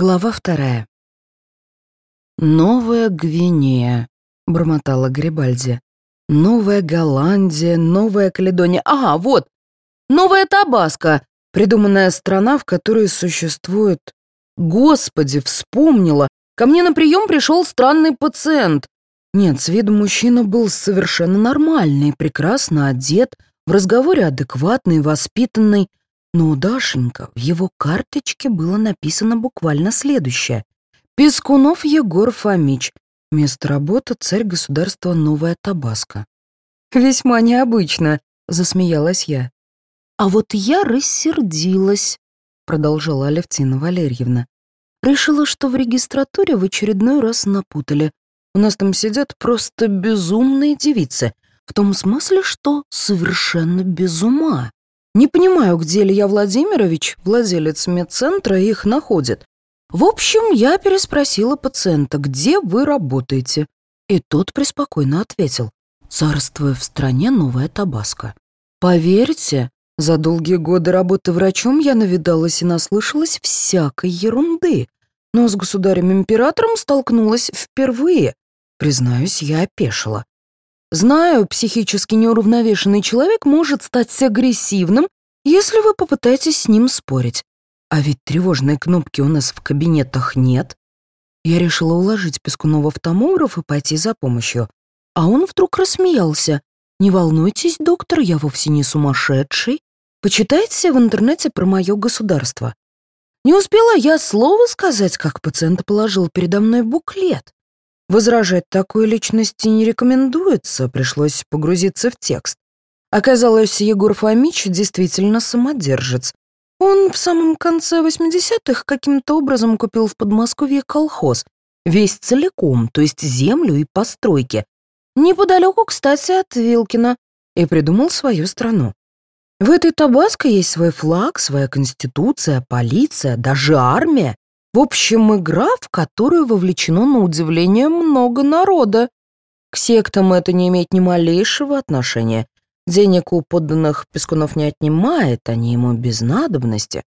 Глава вторая. «Новая Гвинея», — бормотала Грибальди. «Новая Голландия, Новая Каледония. Ага, вот! Новая Табаско, придуманная страна, в которой существует... Господи, вспомнила! Ко мне на прием пришел странный пациент. Нет, с виду мужчина был совершенно нормальный, прекрасно одет, в разговоре адекватный, воспитанный, но у Дашенька в его карточке было написано буквально следующее. «Пескунов Егор Фомич. Место работы царь государства Новая Табаско». «Весьма необычно», — засмеялась я. «А вот я рассердилась», — продолжала Алевтина Валерьевна. «Решила, что в регистратуре в очередной раз напутали. У нас там сидят просто безумные девицы, в том смысле, что совершенно без ума. Не понимаю, где Илья Владимирович, владелец медцентра, их находит. В общем, я переспросила пациента, где вы работаете. И тот преспокойно ответил, царствуя в стране новая Табаско. Поверьте, за долгие годы работы врачом я навидалась и наслышалась всякой ерунды, но с государем-императором столкнулась впервые. Признаюсь, я опешила. Знаю, психически неуравновешенный человек может стать агрессивным, если вы попытаетесь с ним спорить. А ведь тревожной кнопки у нас в кабинетах нет. Я решила уложить Пескунова в томограф и пойти за помощью. А он вдруг рассмеялся. «Не волнуйтесь, доктор, я вовсе не сумасшедший. Почитайте в интернете про мое государство». Не успела я слова сказать, как пациент положил передо мной буклет. Возражать такой личности не рекомендуется, пришлось погрузиться в текст. Оказалось, Егор Фомич действительно самодержец. Он в самом конце 80-х каким-то образом купил в Подмосковье колхоз, весь целиком, то есть землю и постройки, неподалеку, кстати, от Вилкина, и придумал свою страну. В этой Табаско есть свой флаг, своя конституция, полиция, даже армия. В общем, игра, в которую вовлечено на удивление много народа. К сектам это не имеет ни малейшего отношения. Денег у подданных Пескунов не отнимает, они ему без надобности.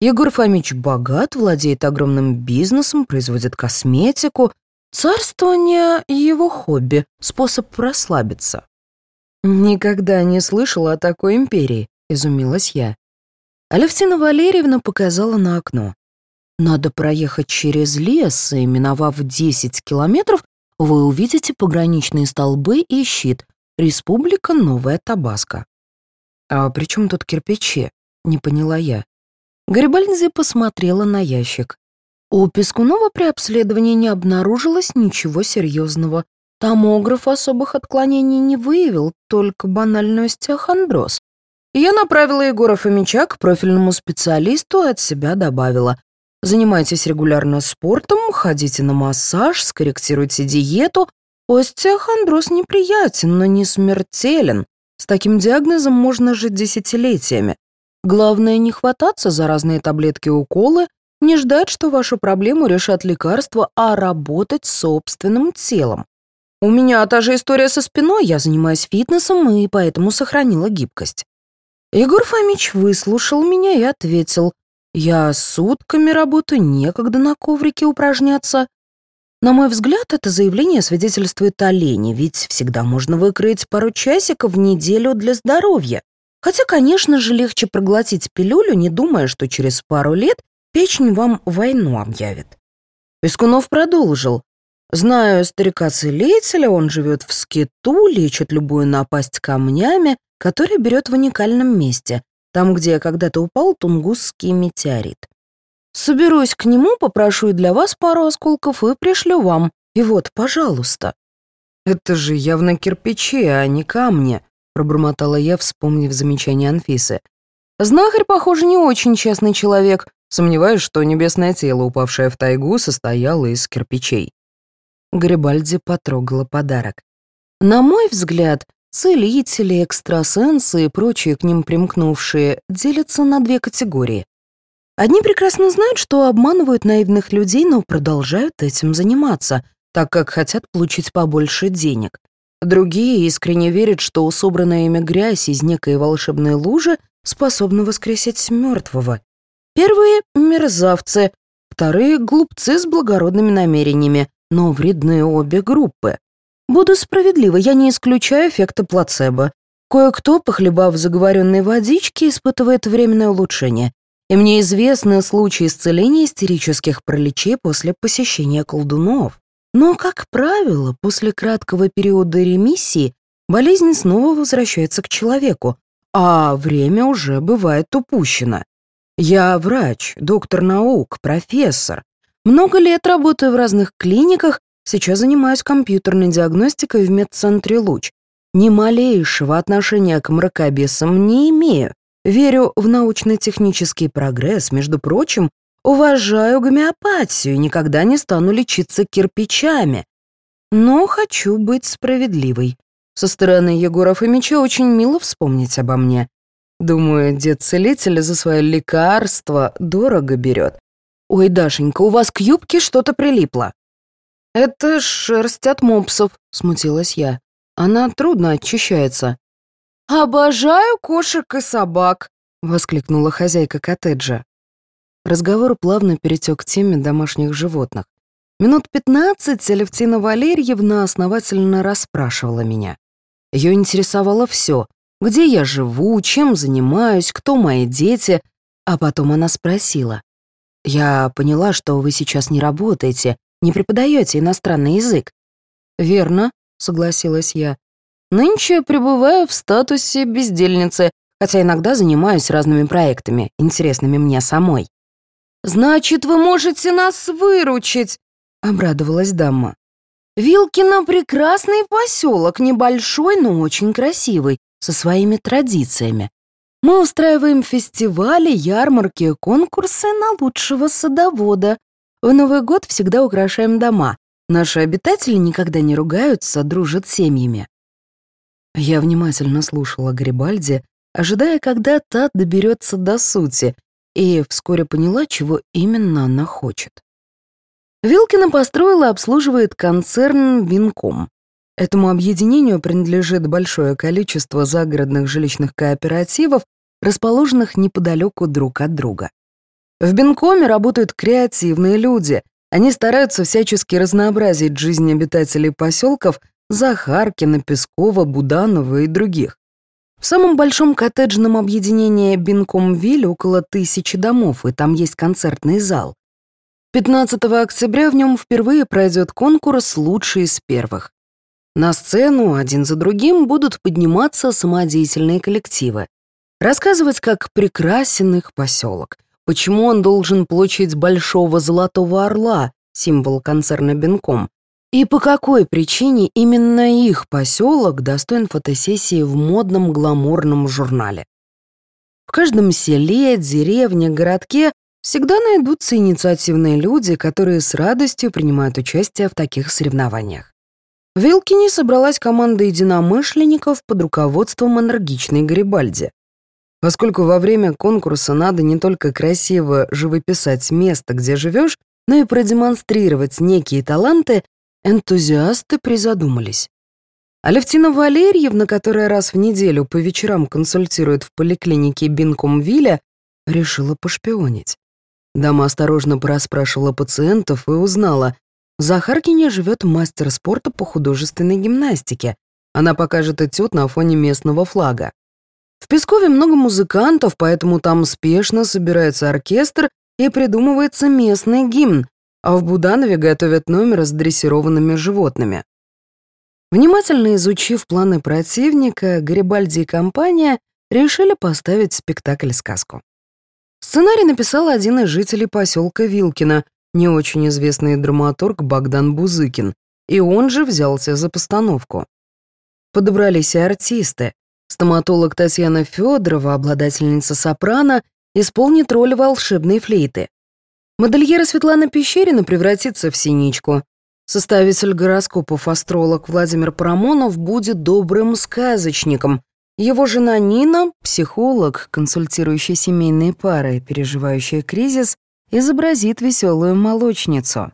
Егор Фомич богат, владеет огромным бизнесом, производит косметику. Царствование — его хобби, способ расслабиться. «Никогда не слышала о такой империи», — изумилась я. Алевтина Валерьевна показала на окно. Надо проехать через лес, и, миновав 10 километров, вы увидите пограничные столбы и щит. Республика Новая Табаско. А при чем тут кирпичи? Не поняла я. Гарибальди посмотрела на ящик. У Пескунова при обследовании не обнаружилось ничего серьезного. Томограф особых отклонений не выявил, только банальный остеохондроз. Я направила Егора Фомича к профильному специалисту и от себя добавила. Занимайтесь регулярно спортом, ходите на массаж, скорректируйте диету. Остеохондроз неприятен, но не смертелен. С таким диагнозом можно жить десятилетиями. Главное не хвататься за разные таблетки и уколы, не ждать, что вашу проблему решат лекарства, а работать собственным телом. У меня та же история со спиной, я занимаюсь фитнесом и поэтому сохранила гибкость. Егор Фомич выслушал меня и ответил, я сутками работаю, некогда на коврике упражняться. На мой взгляд, это заявление свидетельствует о лени, ведь всегда можно выкроить пару часиков в неделю для здоровья. Хотя, конечно же, легче проглотить пилюлю, не думая, что через пару лет печень вам войну объявит. Пескунов продолжил. Знаю старика-целителя, он живет в скиту, лечит любую напасть камнями, которые берет в уникальном месте, там, где когда-то упал Тунгусский метеорит. Соберусь к нему, попрошу и для вас пару осколков и пришлю вам. И вот, пожалуйста». «Это же явно кирпичи, а не камни», — пробормотала я, вспомнив замечание Анфисы. «Знахарь, похоже, не очень честный человек. Сомневаюсь, что небесное тело, упавшее в тайгу, состояло из кирпичей». Гарибальди потрогала подарок. На мой взгляд, Целители, экстрасенсы и прочие к ним примкнувшие делятся на две категории. Одни прекрасно знают, что обманывают наивных людей, но продолжают этим заниматься, так как хотят получить побольше денег. Другие искренне верят, что собранная ими грязь из некой волшебной лужи способна воскресить мертвого. Первые — мерзавцы. Вторые — глупцы с благородными намерениями, но вредны обе группы. Буду справедлива, я не исключаю эффекта плацебо. Кое-кто, похлебав заговоренной водички, испытывает временное улучшение. И мне известны случаи исцеления истерических пролечей после посещения колдунов. Но, как правило, после краткого периода ремиссии болезнь снова возвращается к человеку, а время уже бывает упущено. Я врач, доктор наук, профессор. Много лет работаю в разных клиниках, сейчас занимаюсь компьютерной диагностикой в медцентре «Луч». Ни малейшего отношения к мракобесам не имею. Верю в научно-технический прогресс, между прочим, уважаю гомеопатию и никогда не стану лечиться кирпичами. Но хочу быть справедливой. Со стороны Егора Фомича очень мило вспомнить обо мне. Думаю, дед-целитель за свое лекарство дорого берет. «Ой, Дашенька, у вас к юбке что-то прилипло». «Это шерсть от мопсов», — смутилась я. «Она трудно очищается». «Обожаю кошек и собак», — воскликнула хозяйка коттеджа. Разговор плавно перетек к теме домашних животных. Минут пятнадцать Алевтина Валерьевна основательно расспрашивала меня. Ее интересовало все где я живу, чем занимаюсь, кто мои дети. А потом она спросила. «Я поняла, что вы сейчас не работаете, не преподаете иностранный язык». «Верно», — согласилась я. «Нынче пребываю в статусе бездельницы, хотя иногда занимаюсь разными проектами, интересными мне самой». «Значит, вы можете нас выручить», — обрадовалась дама. «Вилкино — прекрасный поселок, небольшой, но очень красивый со своими традициями. Мы устраиваем фестивали, ярмарки, конкурсы на лучшего садовода. В Новый год всегда украшаем дома. Наши обитатели никогда не ругаются, дружат семьями. Я внимательно слушала Гарибальди, ожидая, когда та доберется до сути, и вскоре поняла, чего именно она хочет. Вилкина построила и обслуживает концерн «Бинком». Этому объединению принадлежит большое количество загородных жилищных кооперативов, расположенных неподалеку друг от друга. В Бенкоме работают креативные люди. Они стараются всячески разнообразить жизнь обитателей поселков Захаркина, Пескова, Буданова и других. В самом большом коттеджном объединении Бинкомвиль около тысячи домов, и там есть концертный зал. 15 октября в нем впервые пройдет конкурс «Лучший из первых». На сцену один за другим будут подниматься самодеятельные коллективы. Рассказывать, как прекрасен их поселок, почему он должен площадь Большого Золотого Орла, символ концерна Бенком, и по какой причине именно их поселок достоин фотосессии в модном гламурном журнале. В каждом селе, деревне, городке всегда найдутся инициативные люди, которые с радостью принимают участие в таких соревнованиях. В Вилкине собралась команда единомышленников под руководством энергичной Гарибальди. Поскольку во время конкурса надо не только красиво живописать место, где живешь, но и продемонстрировать некие таланты, энтузиасты призадумались. Алевтина Валерьевна, которая раз в неделю по вечерам консультирует в поликлинике Бинкомвилля, решила пошпионить. Дама осторожно проспрашивала пациентов и узнала, Захаркине живет мастер спорта по художественной гимнастике. Она покажет этюд на фоне местного флага. В Пескове много музыкантов, поэтому там спешно собирается оркестр и придумывается местный гимн, а в Буданове готовят номер с дрессированными животными. Внимательно изучив планы противника, Гарибальди и компания решили поставить спектакль-сказку. Сценарий написал один из жителей поселка Вилкина, не очень известный драматург Богдан Бузыкин, и он же взялся за постановку. Подобрались и артисты. Стоматолог Татьяна Федорова, обладательница сопрано, исполнит роль волшебной флейты. Модельера Светлана Пещерина превратится в синичку. Составитель гороскопов астролог Владимир Парамонов будет добрым сказочником. Его жена Нина, психолог, консультирующий семейные пары, переживающая кризис, изобразит веселую молочницу.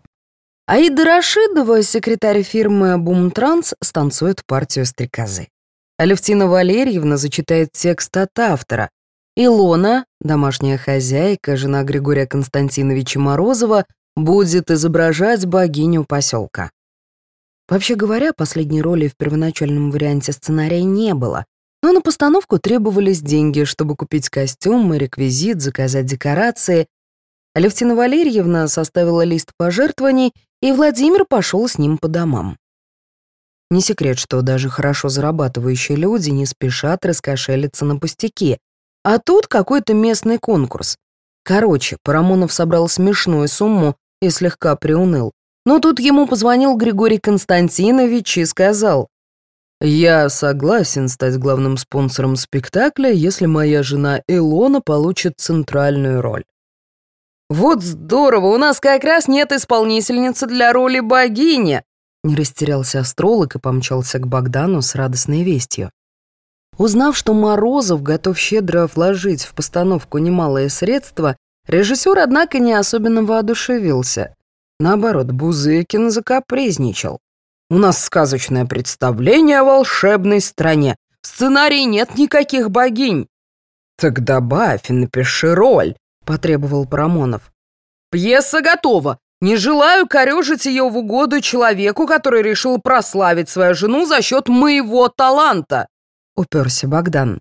Аида Рашидова, секретарь фирмы «Бумтранс», станцует партию стрекозы. Алевтина Валерьевна зачитает текст от автора. Илона, домашняя хозяйка, жена Григория Константиновича Морозова, будет изображать богиню поселка. Вообще говоря, последней роли в первоначальном варианте сценария не было, но на постановку требовались деньги, чтобы купить костюмы, реквизит, заказать декорации. Алевтина Валерьевна составила лист пожертвований, и Владимир пошел с ним по домам. Не секрет, что даже хорошо зарабатывающие люди не спешат раскошелиться на пустяки. А тут какой-то местный конкурс. Короче, Парамонов собрал смешную сумму и слегка приуныл. Но тут ему позвонил Григорий Константинович и сказал, «Я согласен стать главным спонсором спектакля, если моя жена Илона получит центральную роль». «Вот здорово, у нас как раз нет исполнительницы для роли богини», не растерялся астролог и помчался к Богдану с радостной вестью. Узнав, что Морозов готов щедро вложить в постановку немалые средства, режиссер, однако, не особенно воодушевился. Наоборот, Бузыкин закапризничал. «У нас сказочное представление о волшебной стране. В сценарии нет никаких богинь». «Так добавь и напиши роль», — потребовал Парамонов. «Пьеса готова. Не желаю корежить ее в угоду человеку, который решил прославить свою жену за счет моего таланта», — уперся Богдан.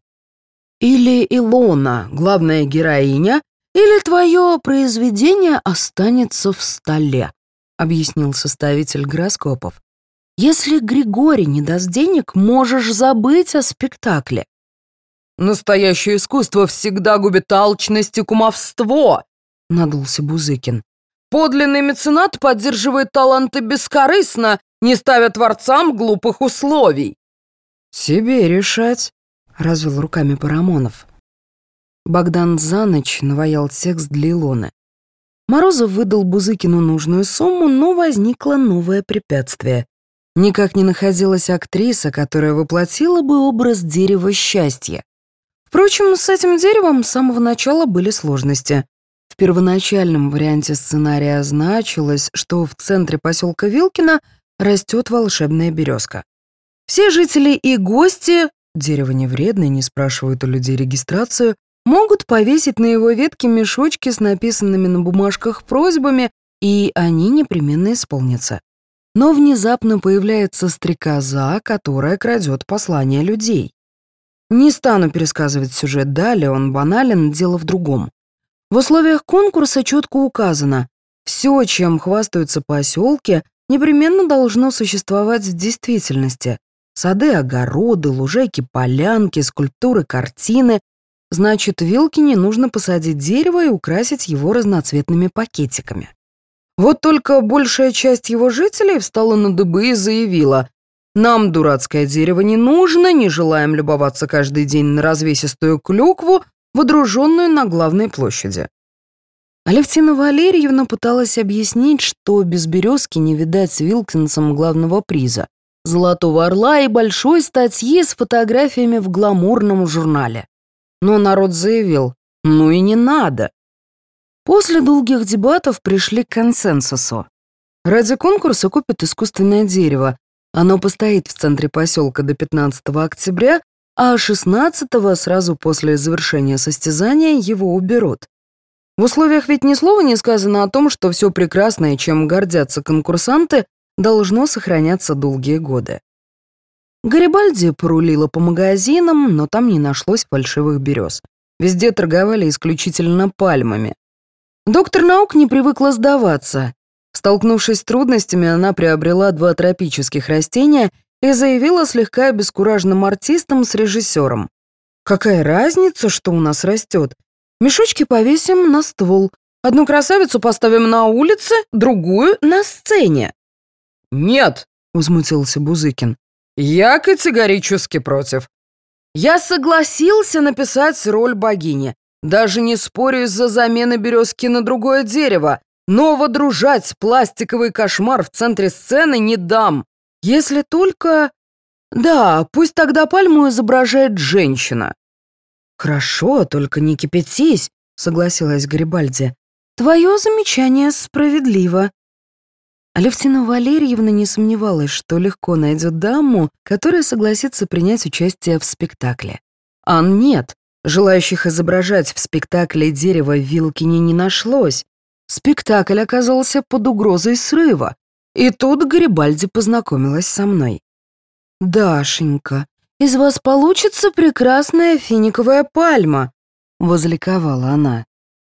«Или Илона, главная героиня, или твое произведение останется в столе», — объяснил составитель гороскопов. «Если Григорий не даст денег, можешь забыть о спектакле». «Настоящее искусство всегда губит алчность и кумовство», — надулся Бузыкин. Подлинный меценат поддерживает таланты бескорыстно, не ставя творцам глупых условий. «Тебе решать», — развел руками Парамонов. Богдан за ночь наваял текст для Илоны. Морозов выдал Бузыкину нужную сумму, но возникло новое препятствие. Никак не находилась актриса, которая воплотила бы образ дерева счастья. Впрочем, с этим деревом с самого начала были сложности. В первоначальном варианте сценария значилось, что в центре поселка Вилкина растет волшебная березка. Все жители и гости, дерево не вредное, не спрашивают у людей регистрацию, могут повесить на его ветке мешочки с написанными на бумажках просьбами, и они непременно исполнятся. Но внезапно появляется стрекоза, которая крадет послания людей. Не стану пересказывать сюжет далее, он банален, дело в другом. В условиях конкурса четко указано, все, чем хвастаются поселки, непременно должно существовать в действительности. Сады, огороды, лужайки, полянки, скульптуры, картины. Значит, вилки не нужно посадить дерево и украсить его разноцветными пакетиками. Вот только большая часть его жителей встала на дыбы и заявила, «Нам дурацкое дерево не нужно, не желаем любоваться каждый день на развесистую клюкву, водруженную на главной площади. Алевтина Валерьевна пыталась объяснить, что без березки не видать Вилкинсом главного приза — «Золотого орла» и большой статьи с фотографиями в гламурном журнале. Но народ заявил «ну и не надо». После долгих дебатов пришли к консенсусу. Ради конкурса купят искусственное дерево. Оно постоит в центре поселка до 15 октября, а 16-го, сразу после завершения состязания, его уберут. В условиях ведь ни слова не сказано о том, что все прекрасное, чем гордятся конкурсанты, должно сохраняться долгие годы. Гарибальди порулила по магазинам, но там не нашлось фальшивых берез. Везде торговали исключительно пальмами. Доктор наук не привыкла сдаваться. Столкнувшись с трудностями, она приобрела два тропических растения и заявила слегка обескураженным артистам с режиссером. «Какая разница, что у нас растет? Мешочки повесим на ствол. Одну красавицу поставим на улице, другую — на сцене». «Нет», — возмутился Бузыкин. «Я категорически против. Я согласился написать роль богини. Даже не спорю из-за замены березки на другое дерево, но водружать пластиковый кошмар в центре сцены не дам. Если только... Да, пусть тогда пальму изображает женщина. Хорошо, только не кипятись, согласилась Гарибальди. Твое замечание справедливо. Алевтина Валерьевна не сомневалась, что легко найдет даму, которая согласится принять участие в спектакле. А нет, желающих изображать в спектакле дерево в Вилкине не нашлось. Спектакль оказался под угрозой срыва, и тут Гарибальди познакомилась со мной. «Дашенька, из вас получится прекрасная финиковая пальма», — возликовала она.